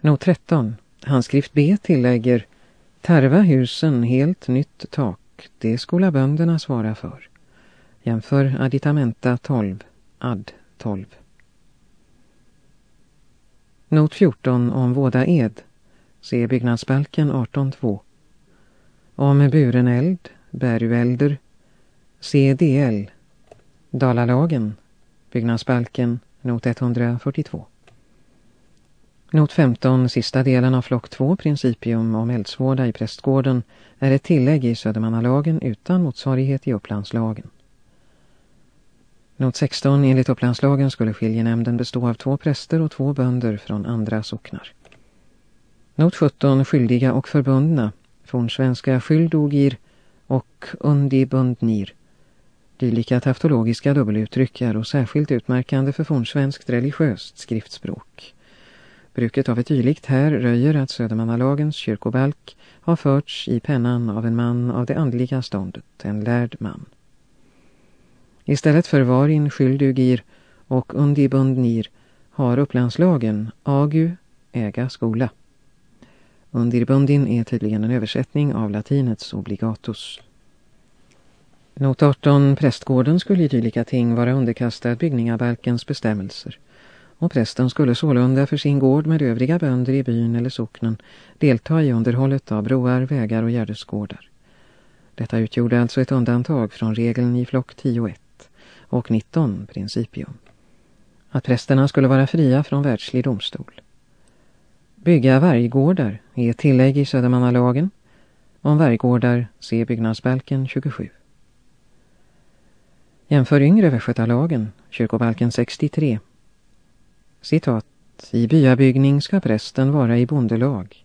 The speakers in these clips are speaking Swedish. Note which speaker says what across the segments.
Speaker 1: Not 13. Handskrift B tillägger Tarva husen helt nytt tak. Det skola bönderna svara för. Jämför additamenta 12. Add 12. Not 14 om våda ed. Se byggnadsbalken 18.2. Om buren eld, bäruelder. C.D.L. Dalalagen. Byggnadsbalken not 142. Not 15, sista delen av flock 2, principium om eldsvårda i prästgården, är ett tillägg i Södermannalagen utan motsvarighet i Upplandslagen. Not 16, enligt Upplandslagen skulle skiljenämnden bestå av två präster och två bönder från andra socknar. Not 17, skyldiga och förbundna, fornsvenska skyldogir och undibundnir. Dylika taftologiska dubbeluttryck är och särskilt utmärkande för fornsvenskt religiöst skriftspråk. Bruket av ett dylikt här röjer att Södermannalagens kyrkobalk har förts i pennan av en man av det andliga ståndet, en lärd man. Istället för varin skyldugir och undibundnir har upplandslagen agu, äga skola. Undirbundin är tydligen en översättning av latinets obligatus. Not 18, prästgården skulle i dylika ting vara underkastad byggningabalkens bestämmelser och prästen skulle sålunda för sin gård med övriga bönder i byn eller socknen delta i underhållet av broar, vägar och gärdesgårdar. Detta utgjorde alltså ett undantag från regeln i flock 10.1 och 19 principium. Att prästerna skulle vara fria från världslig domstol. Bygga varggårdar är tillägg i Södermannalagen. Om varggårdar se byggnadsbalken 27. Jämför yngre västgötalagen, kyrkobalken 63. Citat. I byabyggning ska prästen vara i bondelag.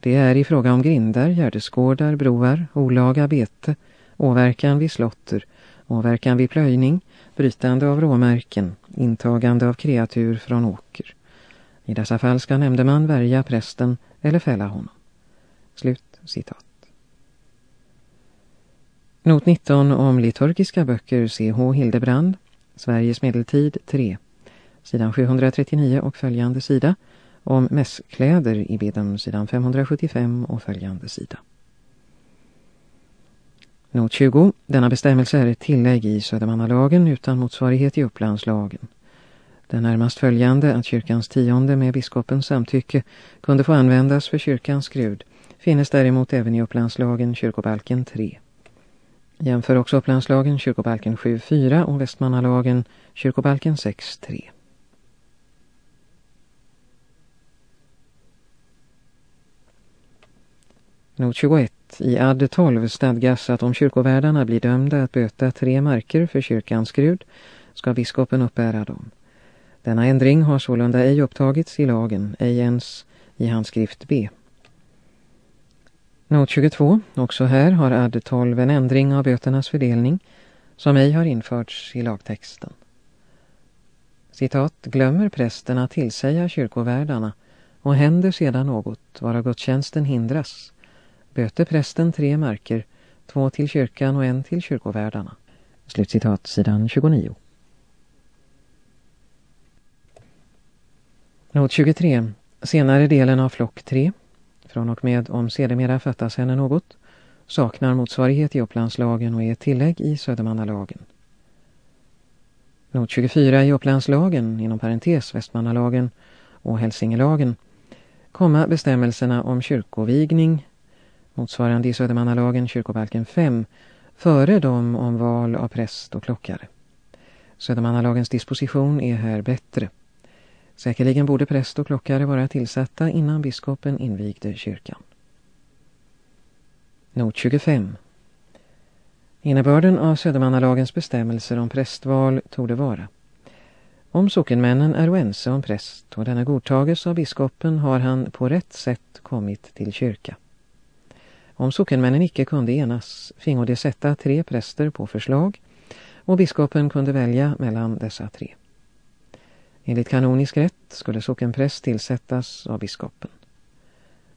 Speaker 1: Det är i fråga om grindar, gärdesgårdar, broar, olaga bete, åverkan vid slotter, åverkan vid plöjning, brytande av råmärken, intagande av kreatur från åker. I dessa fall ska nämndeman värja prästen eller fälla honom. Slut citat. Not 19 om liturgiska böcker C.H. Hildebrand, Sveriges medeltid 3, sidan 739 och följande sida, om mässkläder i beden sidan 575 och följande sida. Not 20. Denna bestämmelse är ett tillägg i Södermannalagen utan motsvarighet i Upplandslagen. Den närmast följande att kyrkans tionde med biskopens samtycke kunde få användas för kyrkans skrud finnes däremot även i Upplandslagen kyrkobalken 3. Jämför också Upplandslagen kyrkobalken 7.4 och Västmannalagen kyrkobalken 6.3. Not 21. I ad 12 stadgas att om kyrkovärdarna blir dömda att böta tre marker för kyrkans skrud ska biskopen uppbära dem. Denna ändring har sålunda ej upptagits i lagen, ej ens i handskrift B. Not 22. Också här har ad 12 en ändring av böternas fördelning som ej har införts i lagtexten. Citat, glömmer prästen att tillsäga kyrkovärdarna och händer sedan något vara gudstjänsten hindras. Böter prästen tre marker, två till kyrkan och en till kyrkovärdarna. Slutcitat sidan 29. Not 23. Senare delen av flock 3, från och med om sedermera fattas henne något, saknar motsvarighet i Upplandslagen och är tillägg i Södermannalagen. Not 24 i Upplandslagen, inom parentes Västmannalagen och Hälsingelagen, komma bestämmelserna om kyrkovigning, motsvarande i Södermannalagen kyrkobalken 5, före dem om val av präst och klockare. Södermannalagens disposition är här bättre. Säkerligen borde präst och klockare vara tillsatta innan biskopen invigde kyrkan. Not 25. Innebörden av Södermannalagens bestämmelser om prästval torde vara. Om sockenmännen är oense om präst och denna godtages av biskopen har han på rätt sätt kommit till kyrka. Om sockenmännen icke kunde enas fingo de sätta tre präster på förslag och biskopen kunde välja mellan dessa tre. Enligt kanonisk rätt skulle sockenpräst tillsättas av biskopen.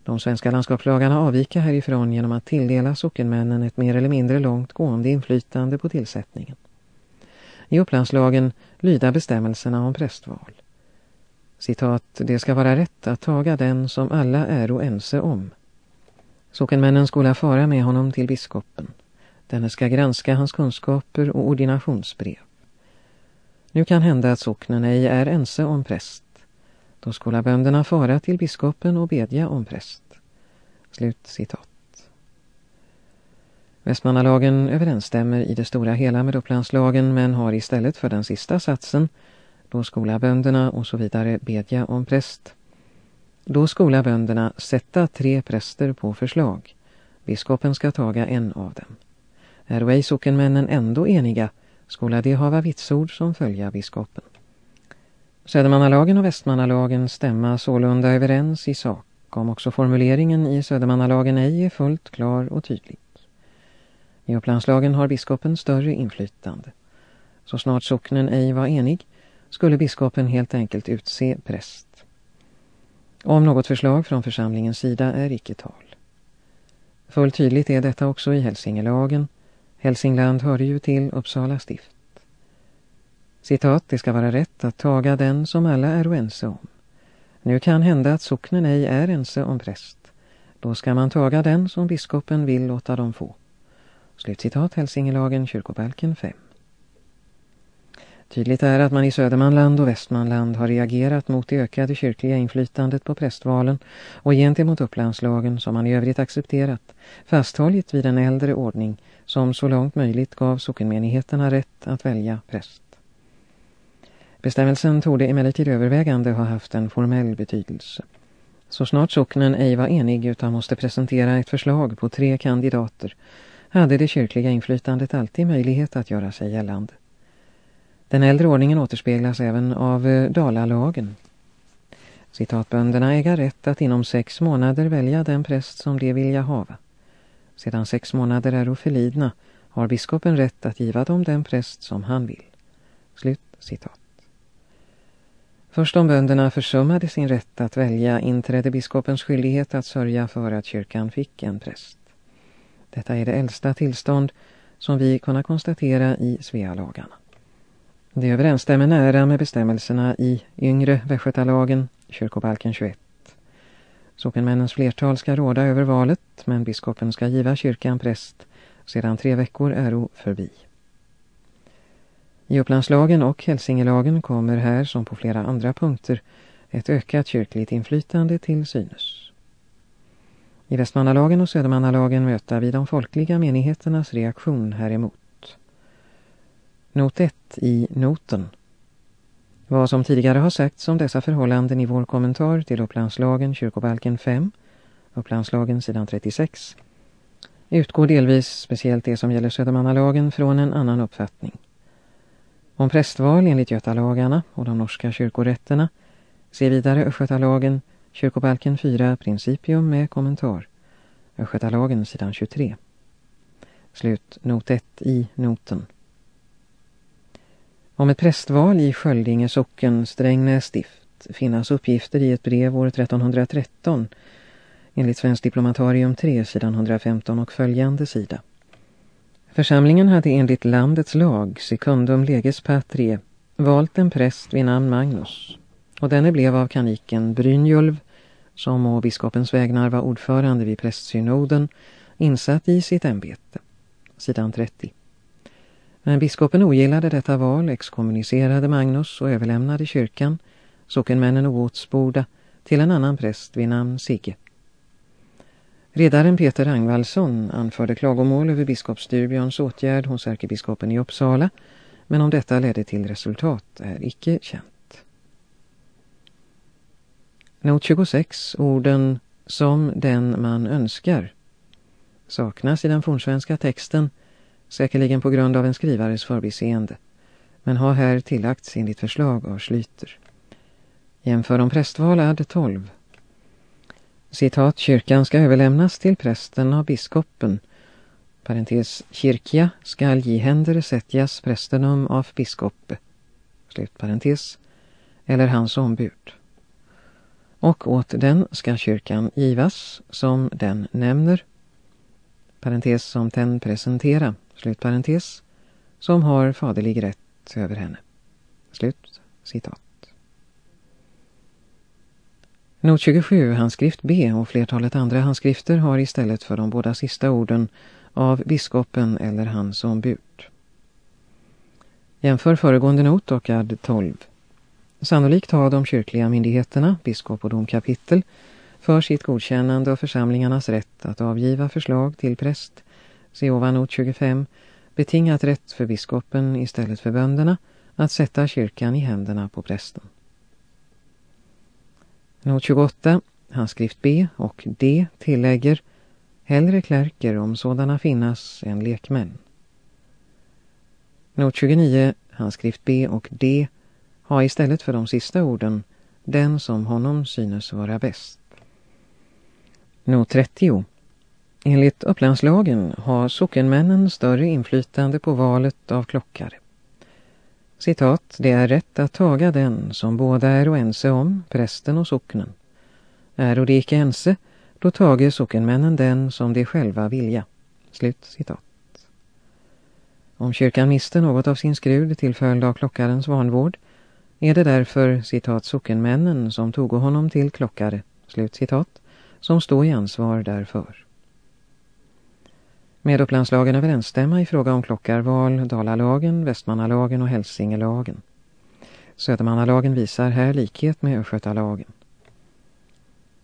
Speaker 1: De svenska landskapslagarna avviker härifrån genom att tilldela sockenmännen ett mer eller mindre långt gående inflytande på tillsättningen. I upplandslagen lyda bestämmelserna om prästval. Citat, det ska vara rätt att taga den som alla är och ense om. Sockenmännen skola fara med honom till biskopen. Denne ska granska hans kunskaper och ordinationsbrev. Nu kan hända att socknen ej är ense om präst. Då skola bönderna fara till biskopen och bedja om präst. Slut citat. Västmannalagen överensstämmer i det stora hela med Upplandslagen men har istället för den sista satsen då skola bönderna och så vidare bedja om präst. Då skola bönderna sätta tre präster på förslag. Biskopen ska taga en av dem. Är ej sockenmännen ändå eniga skola de hava vitsord som följa biskopen. Södermannalagen och Västmannalagen stämma sålunda överens i sak om också formuleringen i Södermannalagen ej är fullt klar och tydlig. I Upplandslagen har biskopen större inflytande. Så snart socknen ej var enig skulle biskopen helt enkelt utse präst. Om något förslag från församlingens sida är icke tal. Fullt tydligt är detta också i Hälsingelagen. Hälsingland hörde ju till Uppsala stift. Citat, det ska vara rätt att taga den som alla är oense om. Nu kan hända att socknen ej är ense om präst. Då ska man taga den som biskopen vill låta dem få. Slutcitat Hälsingelagen kyrkobalken 5. Tydligt är att man i Södermanland och Västmanland har reagerat mot det ökade kyrkliga inflytandet på prästvalen och gentemot upplandslagen som man i övrigt accepterat, fasthållit vid en äldre ordning som så långt möjligt gav sockenmenigheterna rätt att välja präst. Bestämmelsen torde emellertid övervägande ha haft en formell betydelse. Så snart socknen ej var enig utan måste presentera ett förslag på tre kandidater hade det kyrkliga inflytandet alltid möjlighet att göra sig gällande. Den äldre ordningen återspeglas även av eh, Dalalagen. Citatbönderna äger rätt att inom sex månader välja den präst som de vilja hava. Sedan sex månader är förlidna har biskopen rätt att giva dem den präst som han vill. Slut citat. Först om bönderna försummade sin rätt att välja inträdde biskopens skyldighet att sörja för att kyrkan fick en präst. Detta är det äldsta tillstånd som vi kunna konstatera i Svealagarna. Det överensstämmer nära med bestämmelserna i yngre Västgötalagen, kyrkobalken 21. Sockenmännens flertal ska råda över valet, men biskopen ska giva kyrkan präst sedan tre veckor är förbi. I Upplandslagen och Hälsingelagen kommer här som på flera andra punkter ett ökat kyrkligt inflytande till synes. I Västmannalagen och Södermannalagen möter vi de folkliga menigheternas reaktion häremot. Not 1 i noten. Vad som tidigare har sagts om dessa förhållanden i vår kommentar till Upplandslagen kyrkobalken 5, Upplandslagen sidan 36, utgår delvis, speciellt det som gäller Södermannalagen, från en annan uppfattning. Om prästval enligt Götalagarna och de norska kyrkorätterna se vidare Östgötalagen, kyrkobalken 4, principium med kommentar. Östgötalagen sidan 23. Slut not 1 i noten. Om ett prästval i Sköldinge socken Strängnäs stift finnas uppgifter i ett brev år 1313 enligt Svensk diplomatarium 3 sidan 115 och följande sida. Församlingen hade enligt landets lag, secundum leges patrie, valt en präst vid namn Magnus. Och denne blev av kaniken Brynjulv, som å biskopens vägnar var ordförande vid prästsynoden, insatt i sitt ämbete. Sidan 30. Men biskopen ogillade detta val, exkommunicerade Magnus och överlämnade kyrkan, sockenmännen oåtsborda, till en annan präst vid namn Sigge. Redaren Peter Angvaldsson anförde klagomål över biskop Styrbjörns åtgärd hos ärkebiskopen i Uppsala, men om detta ledde till resultat är icke känt. Not 26, orden som den man önskar, saknas i den fornsvenska texten, säkerligen på grund av en skrivares förbiseende, men har här tillagts enligt förslag av Slyter. Jämför om prästval ad 12 Citat, kyrkan ska överlämnas till prästen av biskopen. Parentes, kyrkja skall ge händer sättjas prästenum av biskope. Slut parentes. Eller hans ombud. Och åt den ska kyrkan givas som den nämner. Parentes som den presentera. Slut parentes. Som har faderlig rätt över henne. Slut citat. Not 27, handskrift B och flertalet andra handskrifter har istället för de båda sista orden av biskopen eller hans ombud. Jämför föregående not och ad 12. Sannolikt har de kyrkliga myndigheterna, biskop och domkapitel, för sitt godkännande av församlingarnas rätt att avgiva förslag till präst, se ovan not 25, betingat rätt för biskopen istället för bönderna att sätta kyrkan i händerna på prästen. Not 28, handskrift B och D tillägger hellre klärker om sådana finnas än lekmän. Not 29, handskrift B och D har istället för de sista orden den som honom synes vara bäst. Not 30. Enligt upplandslagen har sockenmännen större inflytande på valet av klockare. Citat, det är rätt att taga den som båda är oense om, prästen och socknen. Är och det icke ense, då tager sockenmännen den som de själva vilja. Slut citat. Om kyrkan miste något av sin skrud till följd av klockarens vanvård är det därför, citat, sockenmännen som tog honom till klockare, slut citat, som står i ansvar därför. Med upplandslagen överensstämma i fråga om klockarval, Dalalagen, Västmanalagen och Hälsingelagen. Södermannalagen visar här likhet med Östgötalagen.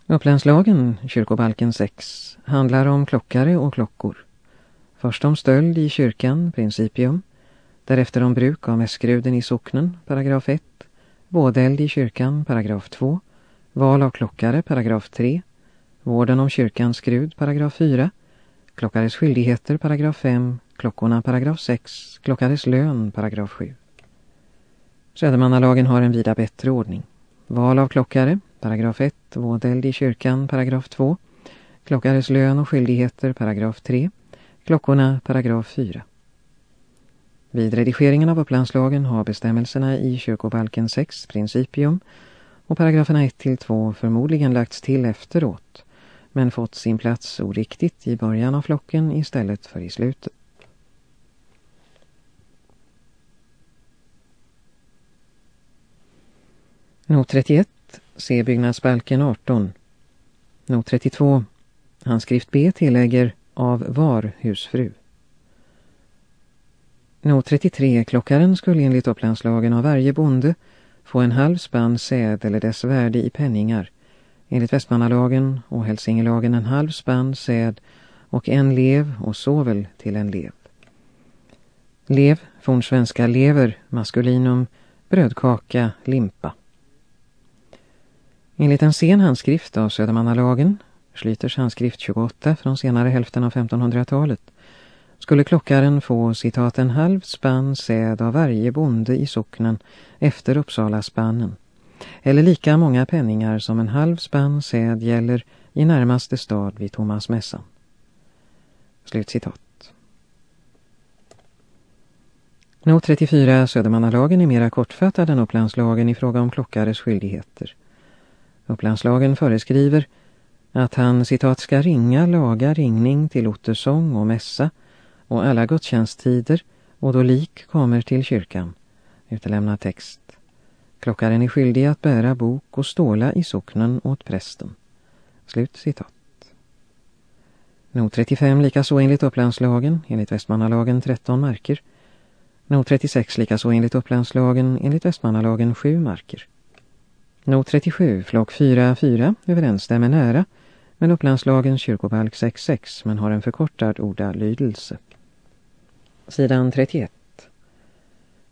Speaker 1: Upplandslagen, kyrkobalken 6, handlar om klockare och klockor. Först om stöld i kyrkan, principium. Därefter om bruk av mäskruden i socknen, paragraf 1. Vådeld i kyrkan, paragraf 2. Val av klockare, paragraf 3. Vården om kyrkans skrud, paragraf 4. Klockares skyldigheter, paragraf 5. Klockorna, paragraf 6. Klockares lön, paragraf 7. Södermannalagen har en vida bättre ordning. Val av klockare, paragraf 1. Vådeld i kyrkan, paragraf 2. Klockares lön och skyldigheter, paragraf 3. Klockorna, paragraf 4. Vid redigeringen av upplandslagen har bestämmelserna i kyrkobalken 6, principium, och paragraferna 1-2 förmodligen lagts till efteråt, men fått sin plats oriktigt i början av flocken istället för i slutet. Not 31, se byggnadsbalken 18. Not 32, handskrift B tillägger av var husfru. Not 33, klockaren skulle enligt upplandslagen av varje bonde få en halv spann säd eller dess värde i penningar. Enligt Västmanalagen och Hälsingelagen en halv spann säd och en lev och sovel till en lev. Lev, fornsvenska lever, maskulinum, brödkaka, limpa. Enligt en sen handskrift av Södermannalagen Schlyters handskrift 28 från senare hälften av 1500-talet, skulle klockaren få citat en halv spann säd av varje bonde i socknen efter Uppsala spannen, eller lika många penningar som en halv spann säd gäller i närmaste stad vid Thomasmässan. Slutcitat. Not 34 Södermannalagen är mera kortfattad än Upplandslagen i fråga om klockares skyldigheter. Upplandslagen föreskriver att han citat ska ringa laga ringning till ottersång och mässa och alla gudstjänsttider och då lik kommer till kyrkan. Utelämna text. Klockaren är skyldig att bära bok och ståla i socknen åt prästen. Slut citat. Not 35 likaså enligt Upplandslagen, enligt Västmannalagen 13 marker. Not 36 likaså enligt Upplandslagen, enligt Västmannalagen 7 marker. Not 37, flock 4-4, överensstämmer nära men Upplandslagens kyrkobalk 6.6 men har en förkortad ordalydelse. Sidan 31.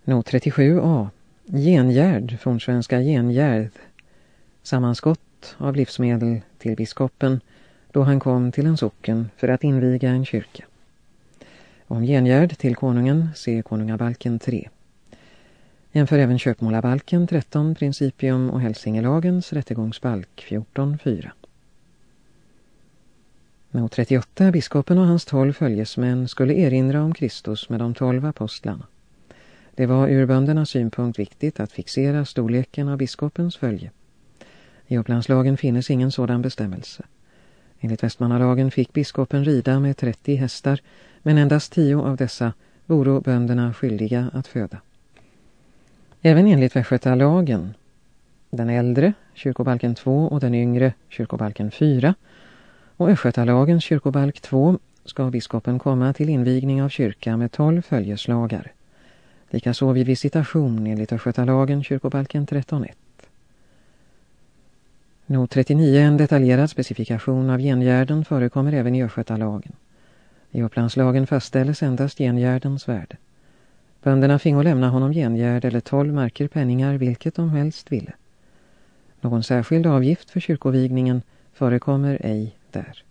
Speaker 1: Not 37a. Gengärd från svenska gengärd. Sammanskott av livsmedel till biskopen då han kom till en socken för att inviga en kyrka. Om gengärd till konungen se konungabalken 3. Jämför även köpmålabalken 13 principium och Hälsingelagens rättegångsbalk 14.4. Not 38, biskopen och hans tolv följesmän skulle erinra om Kristus med de tolv apostlarna. Det var ur böndernas synpunkt viktigt att fixera storleken av biskopens följe. I Upplandslagen finnes ingen sådan bestämmelse. Enligt Västmannalagen fick biskopen rida med 30 hästar, men endast 10 av dessa vore bönderna skyldiga att föda. Även enligt Västgötalagen den äldre, kyrkobalken 2 och den yngre, kyrkobalken 4. Och Östgötalagens kyrkobalk 2 ska biskopen komma till invigning av kyrka med 12 följeslagar. Likaså vid visitation enligt Östgötalagen, kyrkobalken 13.1. Not 39, en detaljerad specifikation av gengärden förekommer även i Östgötalagen. I Upplandslagen fastställes endast gengärdens värde. Bönderna fingo lämna honom gengärd eller tolv marker penningar vilket de helst ville. Någon särskild avgift för kyrkovigningen förekommer ej där.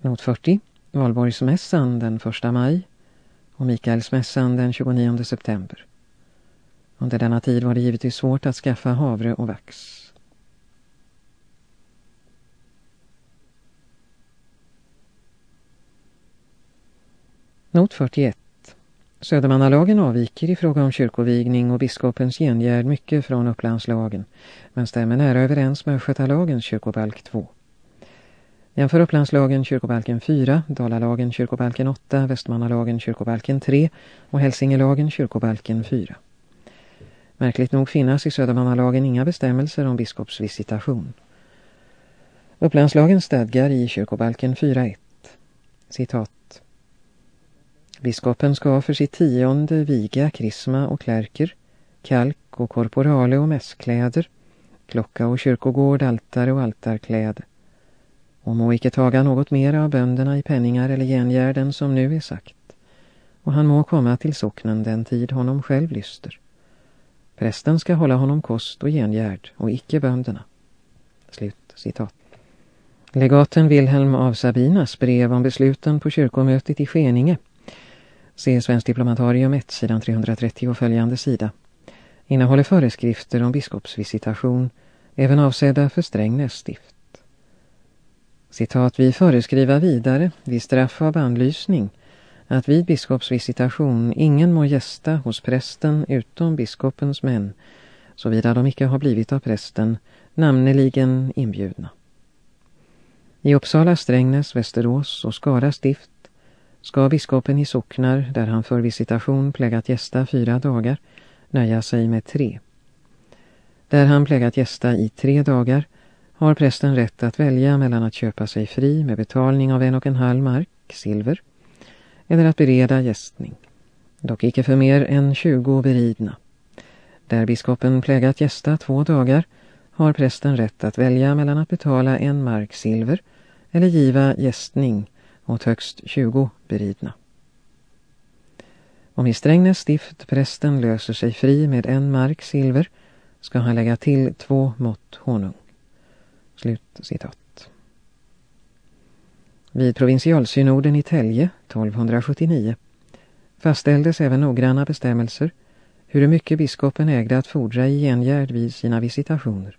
Speaker 1: Not 40. Valborgsmässan den 1 maj och Mikaelsmässan den 29 september. Under denna tid var det givetvis svårt att skaffa havre och vax. Not 41. Södermannalagen avviker i fråga om kyrkovigning och biskopens gengärd mycket från Upplandslagen, men stämmer nära överens med Skötalagens kyrkobalk 2. Jämför Upplandslagen kyrkobalken 4, Dalalagen kyrkobalken 8, Västmannalagen kyrkobalken 3 och Hälsingelagen kyrkobalken 4. Märkligt nog finnas i Södermannalagen inga bestämmelser om biskopsvisitation. Upplandslagen stadgar i kyrkobalken 4.1. Citat. Biskopen ska för sitt tionde viga krisma och klärker, kalk och korporale och mässkläder, klocka och kyrkogård, altare och altarkläd, och må icke taga något mer av bönderna i penningar eller gengärden som nu är sagt. Och han må komma till socknen den tid honom själv lyster. Prästen ska hålla honom kost och gengärd och icke bönderna. Slut citat. Legaten Wilhelm av Sabinas brev om besluten på kyrkomötet i Skeninge Se Svensk Diplomatarium 1, sidan 330 och följande sida. Innehåller föreskrifter om biskopsvisitation, även avsedda för Strängnäs stift. Citat, vi föreskriva vidare, vid straff av anlysning, att vid biskopsvisitation ingen må gästa hos prästen utom biskopens män, såvida de icke har blivit av prästen namneligen inbjudna. I Uppsala, Strängnäs, Västerås och Skara stift ska biskopen i socknar, där han för visitation plägat gästa fyra dagar, nöja sig med tre. Där han plägat gästa i tre dagar har prästen rätt att välja mellan att köpa sig fri med betalning av en och en halv mark, silver, eller att bereda gästning. Dock icke för mer än tjugo beridna. Där biskopen plägat gästa två dagar har prästen rätt att välja mellan att betala en mark silver eller giva gästning åt högst 20 beridna. Om i Strängnäs stift prästen löser sig fri med en mark silver ska han lägga till två mått honung. Slut citat. Vid provinsialsynoden i Tälje 1279 fastställdes även noggranna bestämmelser hur mycket biskopen ägde att fordra i gengärd vid sina visitationer.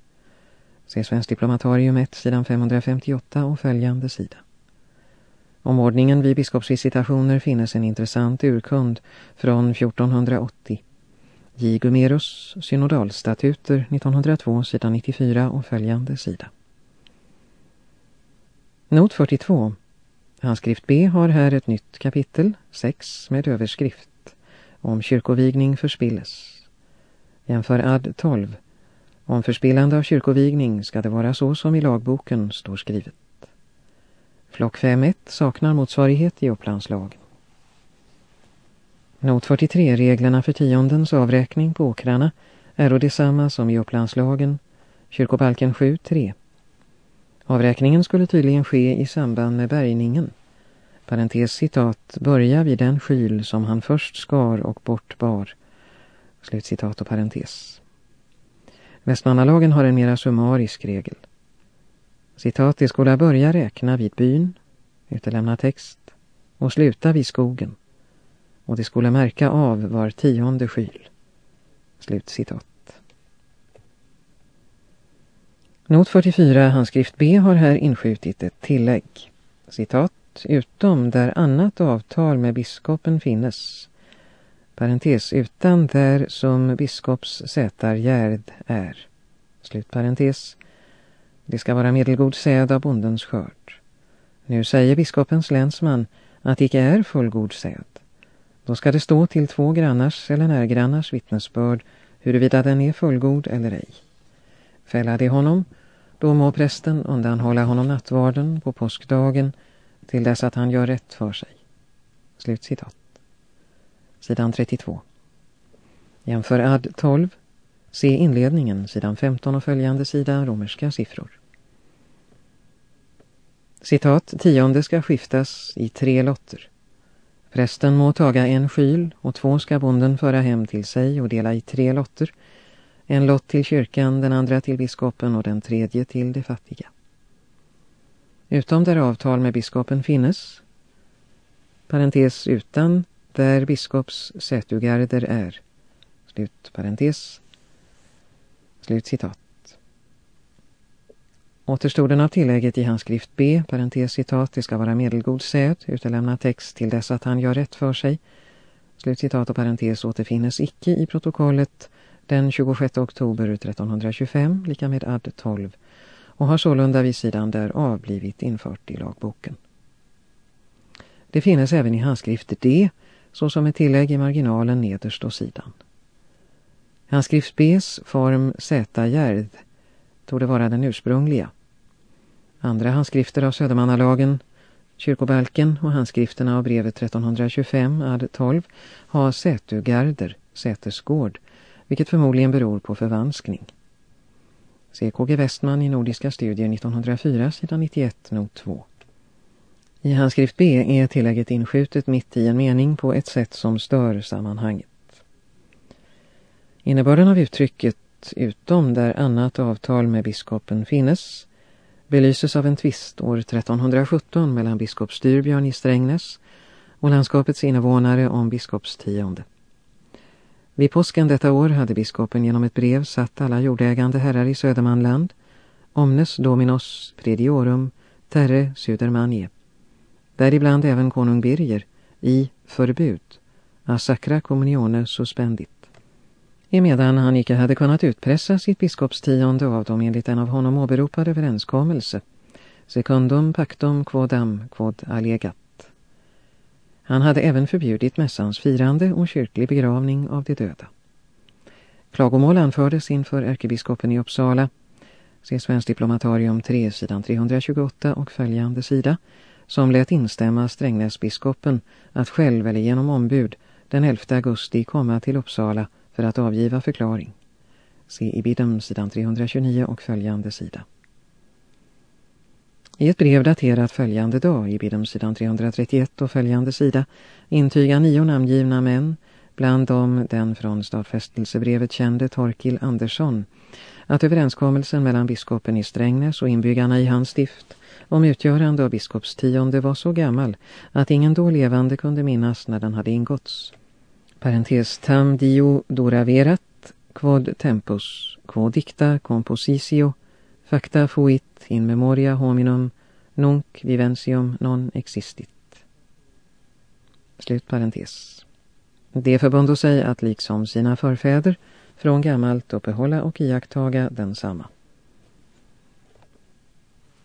Speaker 1: Se Svensk Diplomatarium 1, sidan 558 och följande sida. Om ordningen vid biskopsvisitationer finnes en intressant urkund från 1480. J. Gumerus synodalstatuter 1902 sidan 94 och följande sida. Not 42. Handskrift B har här ett nytt kapitel, 6 med överskrift om kyrkovigning förspilles. Jämför ad 12. Om förspillande av kyrkovigning ska det vara så som i lagboken står skrivet. Flock 5.1 saknar motsvarighet i Upplandslagen. Not 43, reglerna för tiondens avräkning på åkrarna är då detsamma som i Upplandslagen, kyrkobalken 7.3. Avräkningen skulle tydligen ske i samband med bärgningen. Parentes citat, börja vid den skyl som han först skar och bortbar. Slutcitat och parentes. Västmannalagen har en mera summarisk regel. Citat, det skulle börja räkna vid byn, utelämna text, och sluta vid skogen. Och det skulle märka av var tionde skyl. Slutcitat citat. Not 44, handskrift B, har här inskjutit ett tillägg. Citat, utom där annat avtal med biskopen finnes. Parentes, utan där som biskops sätargärd är. Slut parentes. Det ska vara medelgod säd av bondens skörd. Nu säger biskopens länsman att det icke är fullgod säd. Då ska det stå till två grannars eller närgrannars vittnesbörd huruvida den är fullgod eller ej. Fälla det honom, då må prästen undanhålla honom nattvarden på påskdagen till dess att han gör rätt för sig. Slutcitat. Sidan 32. Jämför add 12. Se inledningen, sidan 15 och följande sida, romerska siffror. Citat, tionde ska skiftas i tre lotter. Prästen må taga en skyl och två ska bonden föra hem till sig och dela i tre lotter. En lott till kyrkan, den andra till biskopen och den tredje till de fattiga. Utom där avtal med biskopen finnes, parentes utan, där biskops sätugarder är, slut parentes, slut citat. Återstoden av tillägget i hans skrift B, parentes citat, det ska vara medelgod säd, utelämna text till dess att han gör rätt för sig. Slutcitat och parentes återfinnes icke i protokollet den 26 oktober 1325, lika med ad 12, och har sålunda vid sidan där avblivit infört i lagboken. Det finnes även i handskrift D, såsom ett tillägg i marginalen nederst och sidan. Handskrift B's form Z-gärd tog det vara den ursprungliga. Andra handskrifter av Södermannalagen, kyrkobalken och handskrifterna av brevet 1325 ad 12 har sätugarder, sätesgård, vilket förmodligen beror på förvanskning. Se KG Westman i Nordiska studier 1904, sidan 91, not 2. I handskrift B är tillägget inskjutet mitt i en mening på ett sätt som stör sammanhanget. Innebörden av uttrycket utom där annat avtal med biskopen finnes belyses av en tvist år 1317 mellan biskop Styrbjörn i Strängnäs och landskapets invånare om biskopstionde. Vid påsken detta år hade biskopen genom ett brev satt alla jordägande herrar i Södermanland omnes dominos prediorum terre Södermanje. Däribland även konung Birger i förbud a sacra communione suspendit emedan han icke hade kunnat utpressa sitt biskopstionde av dem enligt en av honom åberopad överenskommelse. Secundum pactum quodam quod allegat. Han hade även förbjudit mässans firande och kyrklig begravning av de döda. Klagomål anfördes inför ärkebiskopen i Uppsala, se Svensk diplomatarium 3, sidan 328 och följande sida, som lät instämma Strängnäsbiskopen att själv eller genom ombud den 11 augusti komma till Uppsala för att avgiva förklaring. Se i bidden sidan 329 och följande sida. I ett brev daterat följande dag i bidden sidan 331 och följande sida intygar nio namngivna män, bland dem den från stadfästelsebrevet kände Torkil Andersson, att överenskommelsen mellan biskopen i Strängnäs och inbyggarna i hans stift om utgörande av biskopstionde var så gammal att ingen då levande kunde minnas när den hade ingåtts. Parentes tam dio doraverat quod tempus quod dicta compositio facta fuit in memoria hominum nunc vivensium non existit. Slut parentes. Det förbundo sig att liksom sina förfäder från gammalt uppehålla och iakttaga densamma.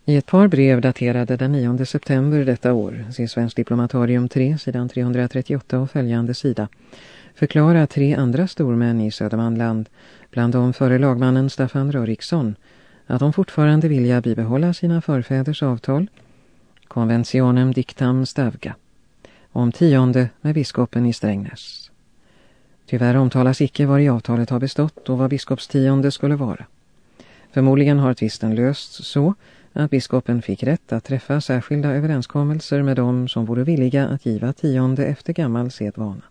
Speaker 1: I ett par brev daterade den 9 september detta år, se Svensk diplomatarium 3, sidan 338 och följande sida, förklarar tre andra stormän i Södermanland, bland dem före lagmannen Staffan Röriksson, att de fortfarande vilja bibehålla sina förfäders avtal, konventionem dictam stavga, om tionde med biskopen i Strängnäs. Tyvärr omtalas icke var i avtalet har bestått och vad biskopstionde skulle vara. Förmodligen har tvisten lösts så att biskopen fick rätt att träffa särskilda överenskommelser med dem som vore villiga att giva tionde efter gammal sedvana.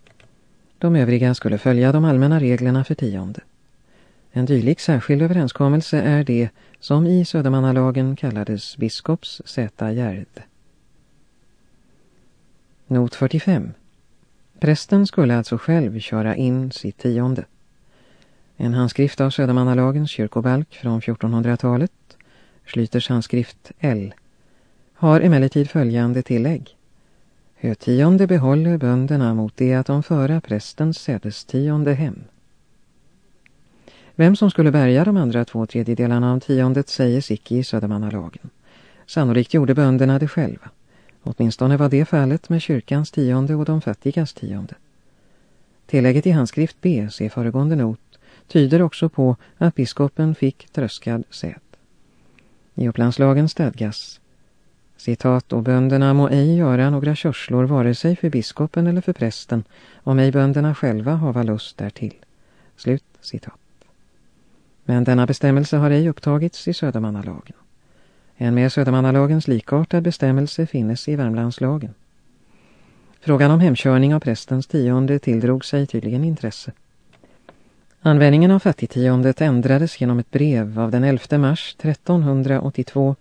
Speaker 1: De övriga skulle följa de allmänna reglerna för tionde. En dylik särskild överenskommelse är det som i Södermannalagen kallades biskops sätta gärd. Not 45. Prästen skulle alltså själv köra in sitt tionde. En handskrift av Södermannalagens kyrkobalk från 1400-talet Schlyters handskrift L, har emellertid följande tillägg. Hötionde behåller bönderna mot det att de föra prästens sädestionde hem. Vem som skulle bärga de andra två tredjedelarna av tiondet säger icke i Södermannalagen. Sannolikt gjorde bönderna det själva. Åtminstone var det fallet med kyrkans tionde och de fattigas tionde. Tillägget i handskrift B, se föregående not, tyder också på att biskopen fick tröskad säd. I Upplandslagen stadgas citat och bönderna må ej göra några körslor vare sig för biskopen eller för prästen om ej bönderna själva hava lust därtill. Slut citat. Men denna bestämmelse har ej upptagits i Södermannalagen. En med Södermannalagens likartad bestämmelse finnes i Värmlandslagen. Frågan om hemkörning av prästens tionde tilldrog sig tydligen intresse. Användningen av fattigtiondet ändrades genom ett brev av den 11 mars 1382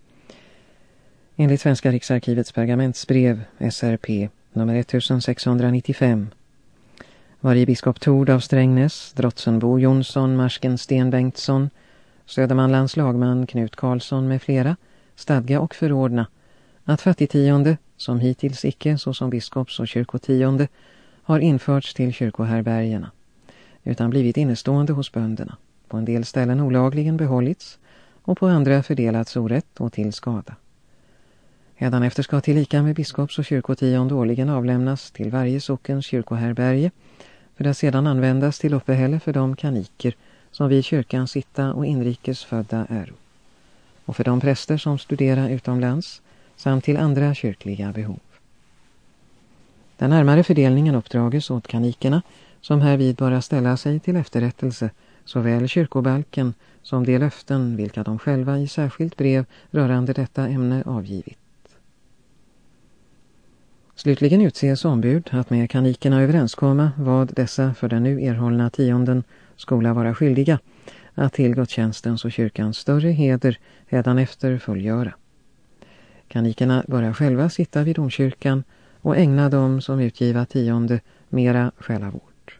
Speaker 1: enligt Svenska riksarkivets pergamentsbrev SRP nummer 1695 var biskop Tord av Strängnäs, Drotsenbo Jonsson, Marsken Sten Bengtsson, Södermanlands lagman Knut Karlsson med flera stadga och förordna att fattigtionde, som hittills icke såsom biskops- och kyrkotionde, har införts till kyrkoherbergerna, utan blivit innestående hos bönderna, på en del ställen olagligen behållits och på andra fördelats orätt och till skada. Hädanefter ska tillika med biskops- och kyrkotionde årligen avlämnas till varje sockens kyrkoherberge för att sedan användas till uppehälle för de kaniker som vid kyrkan sitta och inrikesfödda är och för de präster som studerar utomlands samt till andra kyrkliga behov. Den närmare fördelningen uppdrages åt kanikerna som härvid bara ställa sig till efterrättelse såväl kyrkobalken som de löften vilka de själva i särskilt brev rörande detta ämne avgivit. Slutligen utses ombud att med kanikerna överenskomma vad dessa för den nu erhållna tionden skola vara skyldiga att till gudstjänstens och kyrkans större heder redan efter fullgöra. Kanikerna börjar själva sitta vid domkyrkan och ägna dem som utgiva tionde mera själavård.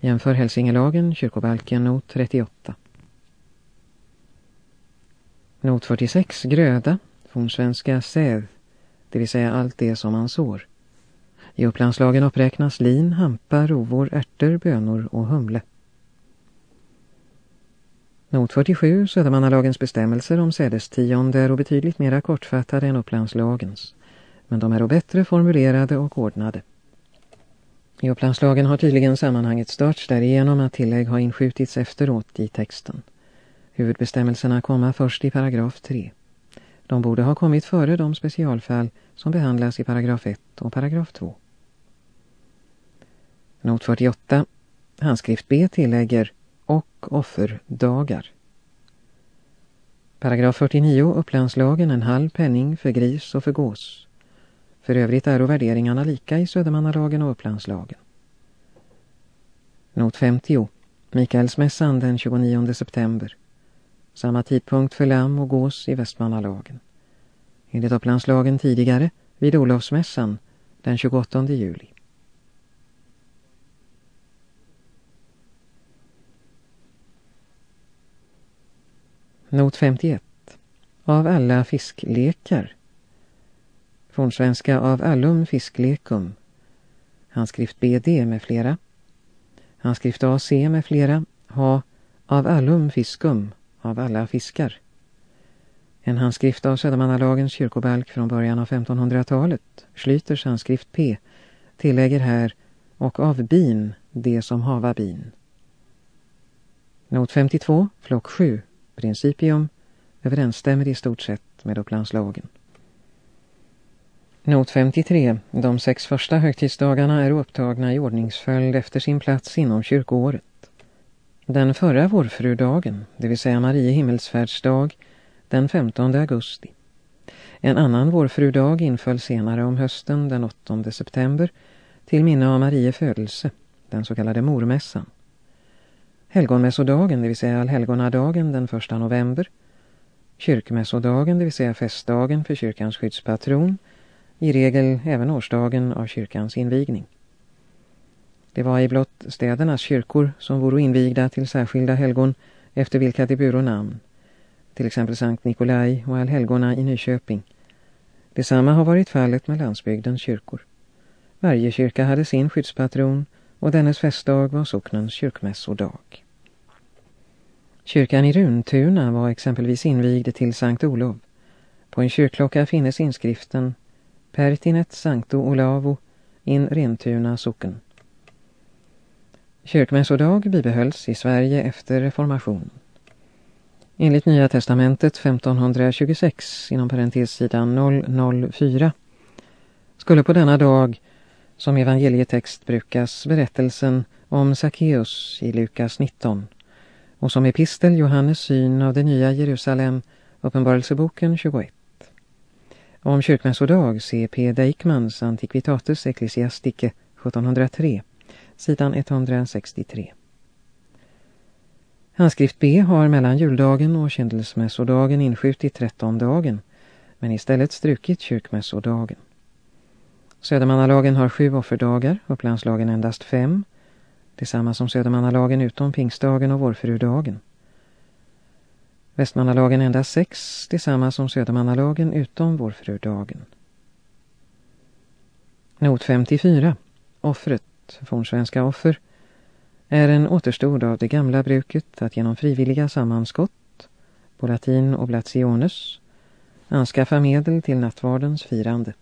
Speaker 1: Jämför Hälsingelagen, kyrkobalken, not 38. Not 46, gröda, fornsvenska säv, det vill säga allt det som man sår. I upplandslagen uppräknas lin, hampa, rovor, ärtor, bönor och humle. Not 47, Södermannalagens bestämmelser om sädestionde är betydligt mer kortfattade än Upplandslagens, men de är bättre formulerade och ordnade. I Upplandslagen har tydligen sammanhanget störts därigenom att tillägg har inskjutits efteråt i texten. Huvudbestämmelserna kommer först i paragraf 3. De borde ha kommit före de specialfall som behandlas i paragraf 1 och paragraf 2. Not 48. Handskrift B tillägger och offerdagar. Paragraf 49 Upplandslagen en halv penning för gris och för gås. För övrigt är värderingarna lika i Södermannalagen och Upplandslagen. Not 50. Mikaelsmässan den 29 september. Samma tidpunkt för lamm och gås i Västmannalagen. Enligt Upplandslagen tidigare vid Olofsmässan den 28 juli. Not 51. Av alla fisklekar. Fornsvenska av allum fisklekum. Handskrift BD med flera. Handskrift AC med flera. Ha av allum fiskum. Av alla fiskar. En handskrift av Södermannalagens kyrkobalk från början av 1500-talet. Schlyters handskrift P. Tillägger här och av bin det som hava bin. Not 52, flock 7. Principium överensstämmer i stort sett med Upplandslagen. Not 53. De sex första högtidsdagarna är upptagna i ordningsföljd efter sin plats inom kyrkoåret. Den förra vårfrudagen, det vill säga Marie himmelsfärdsdag, den 15 augusti. En annan vårfrudag inföll senare om hösten den 8 september till minne av Marie födelse, den så kallade mormässan. Helgonmässodagen, det vill säga allhelgonadagen den 1 november. Kyrkmässodagen, det vill säga festdagen för kyrkans skyddspatron. I regel även årsdagen av kyrkans invigning. Det var i blott städernas kyrkor som vore invigda till särskilda helgon efter vilka de buro namn. Till exempel Sankt Nikolaj och allhelgona i Nyköping. Detsamma har varit fallet med landsbygdens kyrkor. Varje kyrka hade sin skyddspatron och dennes festdag var socknens kyrkmässodag. Kyrkan i Runtuna var exempelvis invigd till Sankt Olof. På en kyrkklocka finnes inskriften Pertinet Sancto Olavo in Rentuna socken. Kyrkmässodag bibehölls i Sverige efter reformationen. Enligt Nya testamentet 1526 inom parentes sidan 004 skulle på denna dag som evangelietext brukas berättelsen om Sackeus i Lukas 19 och som epistel Johannes syn av det nya Jerusalem uppenbarelseboken 21. Om kyrkmässodag C. P. Deichmans Antiquitatus Ecclesiastike 1703 sidan 163. Handskrift B har mellan juldagen och kändelsmässodagen inskjutit trettondagen men istället strukit kyrkmässodagen. Södermannalagen har sju offerdagar, Upplandslagen endast fem, detsamma som Södermannalagen utom pingstdagen och vårfrudagen. Västmannalagen endast sex, detsamma som Södermannalagen utom vårfrudagen. Not 54. Offret, fornsvenska offer, är en återstod av det gamla bruket att genom frivilliga sammanskott, på latin oblationes, anskaffa medel till nattvardens firande.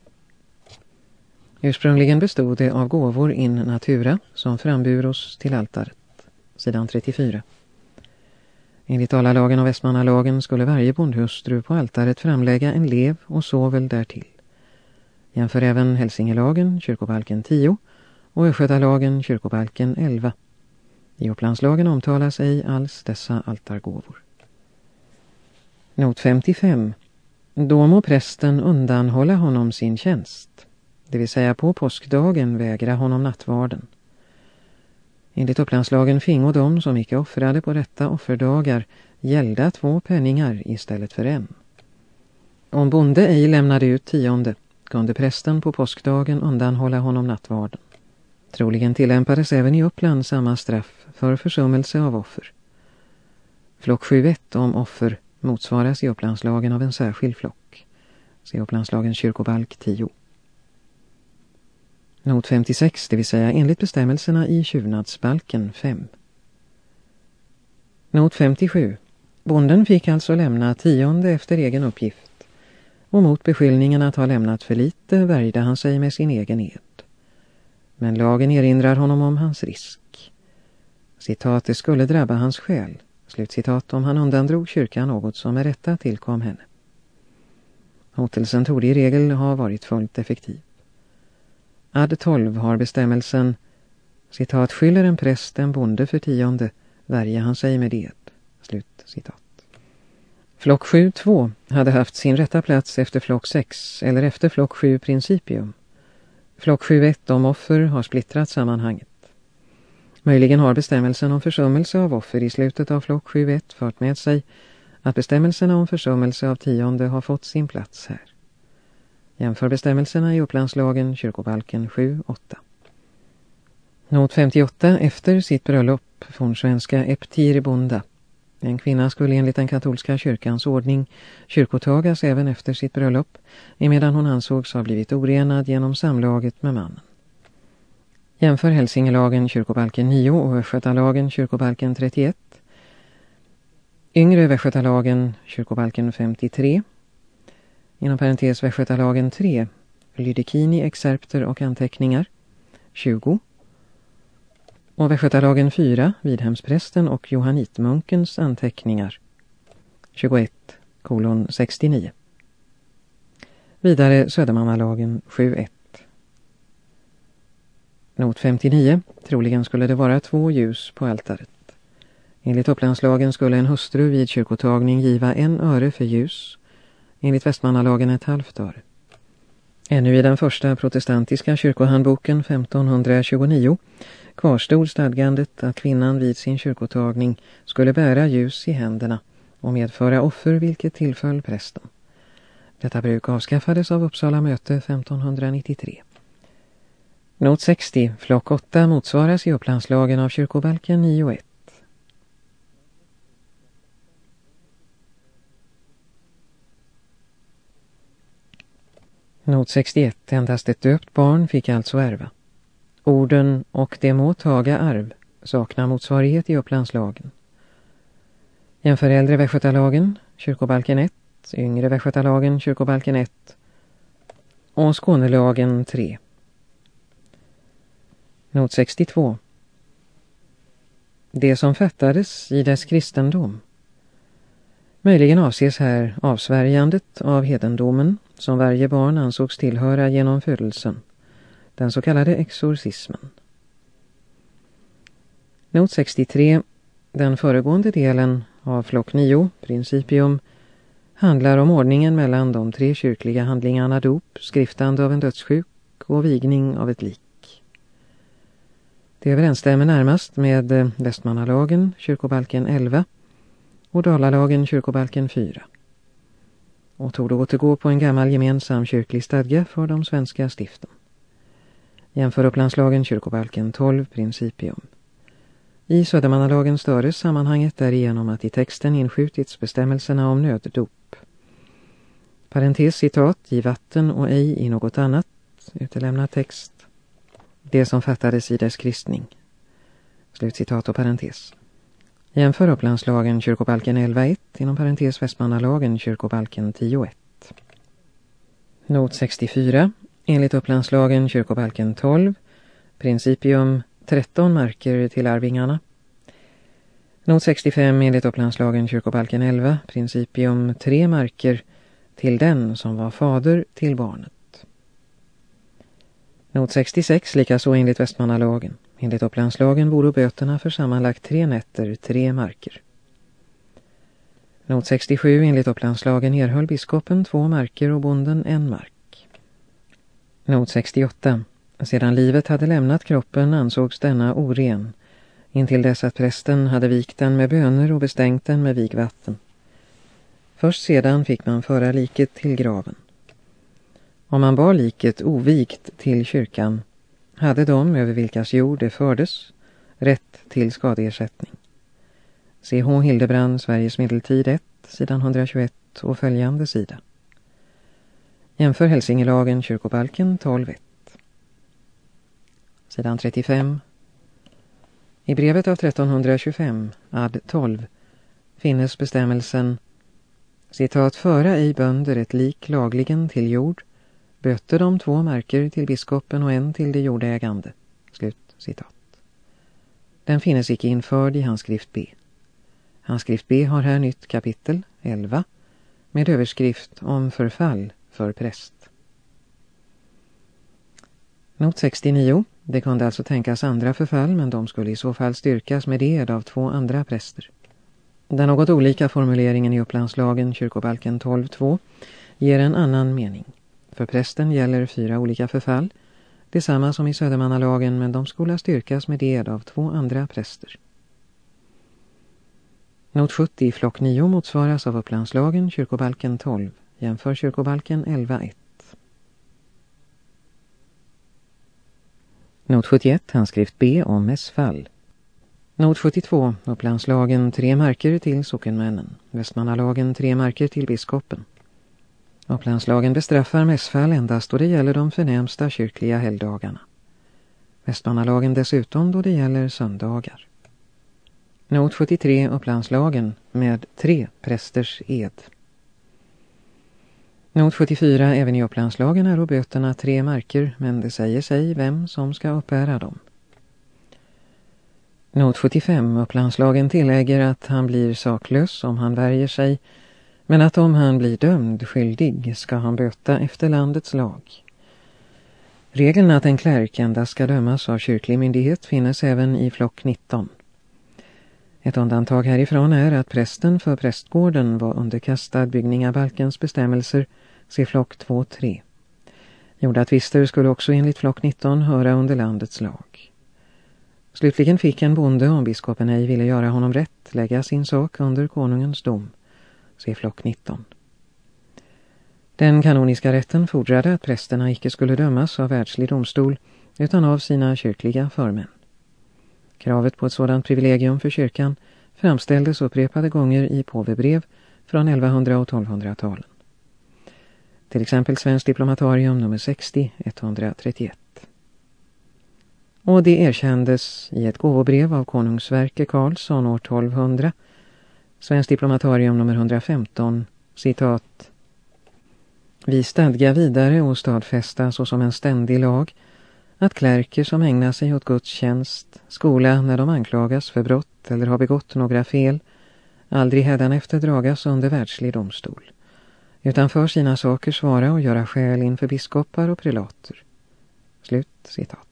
Speaker 1: Ursprungligen bestod det av gåvor in natura som framburos till altaret. Sidan 34. Enligt Dalalagen och Västmannalagen skulle varje bondhustru på altaret framlägga en lev och sovel därtill. Jämför även Hälsingelagen, kyrkobalken 10 och Östgötalagen, kyrkobalken 11. I Upplandslagen omtalas ej alls dessa altargåvor. Not 55. Då må prästen undanhålla honom sin tjänst det vill säga på påskdagen vägra honom nattvarden. Enligt upplandslagen fingo de som icke offrade på rätta offerdagar gälda två penningar istället för en. Om bonde ej lämnade ut tionde kunde prästen på påskdagen undanhålla honom nattvarden. Troligen tillämpades även i Uppland samma straff för försummelse av offer. Flock 7.1 om offer motsvaras i Upplandslagen av en särskild flock. Se Upplandslagens kyrkobalk 10. Not 56, det vill säga enligt bestämmelserna i tjuvnadsbalken 5. Not 57. Bonden fick alltså lämna tionde efter egen uppgift. Och mot beskyllningen att ha lämnat för lite värjde han sig med sin egen ed. Men lagen erinrar honom om hans risk. Citat, det skulle drabba hans själ. Slutcitat, om han undandrog kyrkan något som är rätta tillkom henne. Hotelsen tog i regel ha varit fullt effektiv. Ad 12 har bestämmelsen citat skyller en präst en bonde för tionde värjer han sig med det. Slut citat. Flock 7.2 hade haft sin rätta plats efter flock 6 eller efter flock 7 principium. Flock 7.1 om offer har splittrat sammanhanget. Möjligen har bestämmelsen om försummelse av offer i slutet av flock 7.1 fört med sig att bestämmelserna om försummelse av tionde har fått sin plats här. Jämför bestämmelserna i Upplandslagen, kyrkobalken 7.8. Not 58 efter sitt bröllop från svenska Eptiribunda. En kvinna skulle enligt den katolska kyrkans ordning kyrkotagas även efter sitt bröllop, emedan hon ansågs ha blivit orenad genom samlaget med mannen. Jämför Hälsingelagen kyrkobalken 9 och Östgötalagen kyrkobalken 31. Yngre Västgötalagen kyrkobalken 53 inom parentes Västgötalagen 3, Lydikini, excerpter och anteckningar, 20. Och Västgötalagen 4, Vidhemsprästen och Johannitmunkens anteckningar, 21, kolon 69. Vidare Södermannalagen 7.1. Not 59, troligen skulle det vara två ljus på altaret. Enligt upplandslagen skulle en hustru vid kyrkotagning giva en öre för ljus enligt Västmannalagen ett halvt öre. Ännu i den första protestantiska kyrkohandboken 1529 kvarstod stadgandet att kvinnan vid sin kyrkotagning skulle bära ljus i händerna och medföra offer vilket tillföll prästen. Detta bruk avskaffades av Uppsala möte 1593. Not 60, flock 8 motsvaras i upplandslagen av kyrkobalken 9.1. Not 61. Endast ett döpt barn fick alltså ärva. Orden och det må taga arv saknar motsvarighet i Upplandslagen. Jämför äldre Västgötalagen, kyrkobalken 1, yngre Västgötalagen, kyrkobalken 1 och Skånelagen 3. Not 62. Det som fattades i dess kristendom. Möjligen avses här avsvärjandet av hedendomen som varje barn ansågs tillhöra genom födelsen, den så kallade exorcismen. Not 63, den föregående delen av flock 9, Principium, handlar om ordningen mellan de tre kyrkliga handlingarna dop, skriftande av en dödssjuk och vigning av ett lik. Det överensstämmer närmast med eh, Västmannalagen, Västmanalagen, kyrkobalken 11 och Dalalagen, kyrkobalken 4 och tog återgå på en gammal gemensam kyrklig stadga för de svenska stiften. Jämför Upplandslagen, kyrkobalken 12, Principium. I Södermannalagen störes sammanhanget därigenom att i texten inskjutits bestämmelserna om nöddop. Parentes citat i vatten och ej i något annat, utelämnad text. Det som fattades i dess kristning. Slutcitat och parentes. Jämför Upplandslagen kyrkobalken 11.1 inom parentes Västmannalagen kyrkobalken 10.1. Not 64. Enligt Upplandslagen kyrkobalken 12. Principium 13 marker till arvingarna. Not 65 enligt Upplandslagen kyrkobalken 11. Principium 3 marker till den som var fader till barnet. Not 66 likaså enligt Västmannalagen. Enligt Upplandslagen vore böterna för sammanlagt tre nätter tre marker. Not 67 enligt Upplandslagen erhöll biskopen två marker och bonden en mark. Not 68. Sedan livet hade lämnat kroppen ansågs denna oren, intill dess att prästen hade vikt den med böner och bestängt den med vigvatten. Först sedan fick man föra liket till graven. Om man bar liket ovikt till kyrkan hade de över vilkas jord det fördes rätt till skadeersättning. C.H. Hildebrand, Sveriges medeltid 1, sidan 121 och följande sida. Jämför Hälsingelagen, kyrkobalken 12.1. Sidan 35. I brevet av 1325, ad 12, finnes bestämmelsen citat föra i bönder ett lik lagligen till jord böter de två marker till biskopen och en till det jordägande. Slut citat. Den finnes icke införd i hans skrift B. Hans skrift B har här nytt kapitel 11 med överskrift om förfall för präst. Not 69. Det kunde alltså tänkas andra förfall men de skulle i så fall styrkas med ed av två andra präster. Den något olika formuleringen i Upplandslagen, kyrkobalken 12.2, ger en annan mening. För prästen gäller fyra olika förfall, detsamma som i Södermannalagen men de skola styrkas med ed av två andra präster. Not 70 i flock 9 motsvaras av Upplandslagen, kyrkobalken 12, jämför kyrkobalken 11.1. Not 71, handskrift B om mässfall. Not 72, Upplandslagen tre marker till sockenmännen, Västmannalagen tre marker till biskopen. Upplandslagen bestraffar mässfall endast då det gäller de förnämsta kyrkliga helgdagarna. Västmanalagen dessutom då det gäller söndagar. Not 73 Upplandslagen med tre prästers ed. Not 74 även i Upplandslagen är böterna tre marker men det säger sig vem som ska uppbära dem. Not 75 Upplandslagen tillägger att han blir saklös om han värjer sig men att om han blir dömd skyldig ska han böta efter landets lag. Regeln att en klärk endast ska dömas av kyrklig myndighet finnes även i flock 19. Ett undantag härifrån är att prästen för prästgården var underkastad byggningabalkens bestämmelser, se flock 2-3. Gjorda tvister skulle också enligt flock 19 höra under landets lag. Slutligen fick en bonde, om biskopen ej ville göra honom rätt, lägga sin sak under konungens dom se flock 19. Den kanoniska rätten fordrade att prästerna icke skulle dömas av världslig domstol utan av sina kyrkliga förmän. Kravet på ett sådant privilegium för kyrkan framställdes upprepade gånger i påvebrev från 1100- och 1200-talen. Till exempel Svensk diplomatarium nummer 60, 131. Och det erkändes i ett gåvobrev av konungsverke Karlsson år 1200 Svensk diplomatarium nummer 115, citat. Vi stadgar vidare och stadfästa såsom en ständig lag att klärker som ägnar sig åt Guds tjänst, skola när de anklagas för brott eller har begått några fel, aldrig hädanefter dragas under världslig domstol, utan för sina saker svara och göra skäl inför biskopar och prelater. Slut citat.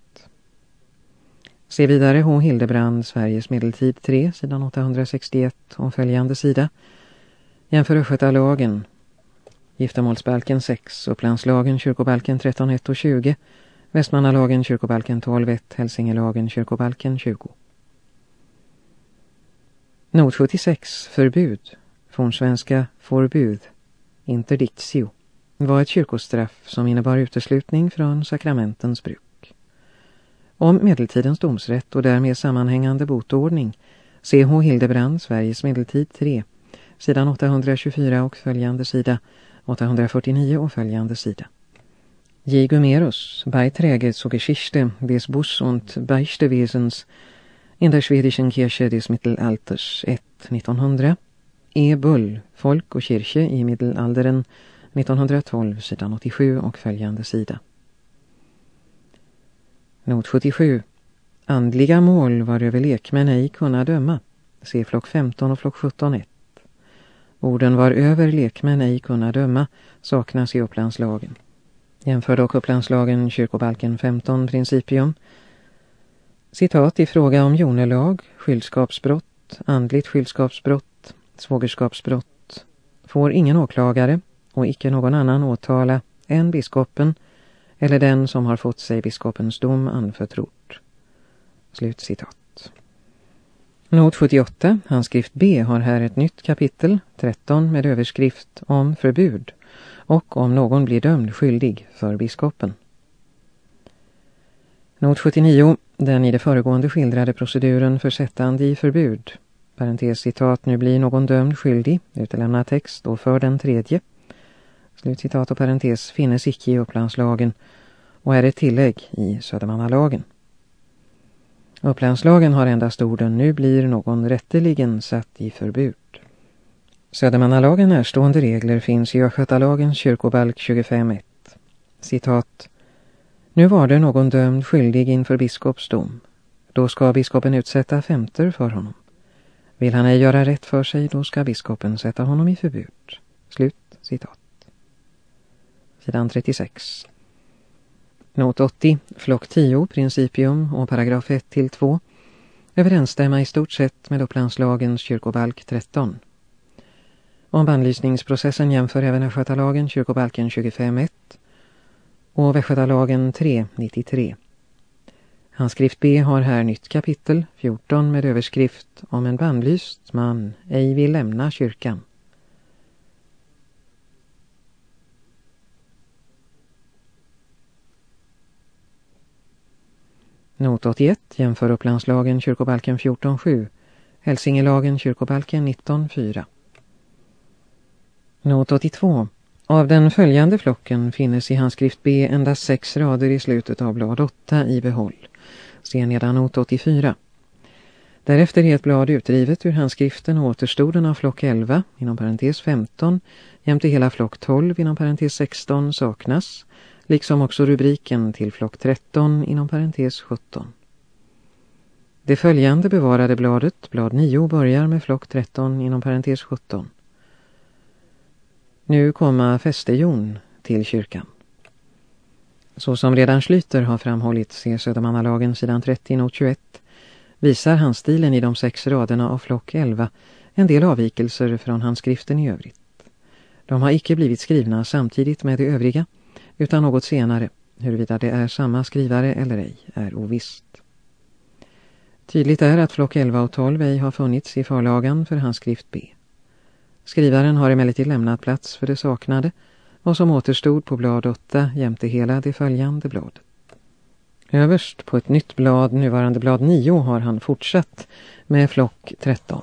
Speaker 1: Se vidare H. Hildebrand, Sveriges medeltid 3, sidan 861, om följande sida. Jämför Östgötalagen, Giftermålsbalken 6, Upplandslagen, Kyrkobalken 13, 1 och 20, Västmannalagen, Kyrkobalken 12, 1, Hälsingelagen, Kyrkobalken 20. Not 76, förbud, fornsvenska forbud, interdictio, var ett kyrkostraff som innebar uteslutning från sakramentens bruk. Om medeltidens domsrätt och därmed sammanhängande botordning C.H. Hildebrand, Sveriges medeltid 3, sidan 824 och följande sida, 849 och följande sida. J. Gumerus, Beiträge och Geschichte des Bus und Beichtewesens in der Schwedischen Kirche des Mittelalters 1, 1900. E. Bull, Folk och Kirche i Mittelalderen 1912, sidan 87 och följande sida. Not 77. Andliga mål var över lekmän ej kunna döma. Se flock 15 och flock 17 1. Orden var över lekmän ej kunna döma saknas i upplandslagen. Jämför dock upplandslagen kyrkobalken 15 principium. Citat i fråga om jonelag, skyldskapsbrott, andligt skyldskapsbrott, svågerskapsbrott. Får ingen åklagare och icke någon annan åtala än biskopen eller den som har fått sig biskopens dom anförtrott. Slut citat. Not 78, handskrift B, har här ett nytt kapitel, 13, med överskrift om förbud och om någon blir dömd skyldig för biskopen. Not 79, den i det föregående skildrade proceduren för sättande i förbud. Parentes citat, nu blir någon dömd skyldig, utelämna text och för den tredje. Slutcitat och parentes finnes icke i upplandslagen och är ett tillägg i Södermannalagen. Upplandslagen har endast orden nu blir någon rätteligen satt i förbud. Södermannalagen närstående regler finns i Östgötalagens kyrkobalk 25.1. Citat Nu var det någon dömd skyldig inför biskopsdom. Då ska biskopen utsätta femter för honom. Vill han ej göra rätt för sig, då ska biskopen sätta honom i förbud. Slut citat. Sidan 36. Not 80, flock 10, principium och paragraf 1 till 2 överensstämma i stort sett med Upplandslagens kyrkobalk 13. Om bannlysningsprocessen jämför även Östgötalagen kyrkobalken 25.1 och Västgötalagen 3.93. Handskrift B har här nytt kapitel 14 med överskrift om en bannlyst man ej vill lämna kyrkan. Not 81 jämför Upplandslagen kyrkobalken 14.7, Hälsingelagen kyrkobalken 19.4. Not 82. Av den följande flocken finnes i handskrift B endast sex rader i slutet av blad 8 i behåll. Se nedan not 84. Därefter är ett blad utdrivet ur handskriften och återstoden av flock 11 inom parentes 15 jämte hela flock 12 inom parentes 16 saknas liksom också rubriken till flock 13 inom parentes 17. Det följande bevarade bladet, blad 9, börjar med flock 13 inom parentes 17. Nu komma fästejon till kyrkan. Så som redan Schlyter har framhållit, ser Södermannalagen sidan 30 not 21, visar handstilen i de sex raderna av flock 11 en del avvikelser från handskriften i övrigt. De har icke blivit skrivna samtidigt med de övriga- utan något senare, huruvida det är samma skrivare eller ej, är ovisst. Tydligt är att flock 11 och 12 ej har funnits i förlagan för handskrift B. Skrivaren har emellertid lämnat plats för det saknade och som återstod på blad 8 jämte hela det följande bladet. Överst på ett nytt blad, nuvarande blad 9, har han fortsatt med flock 13.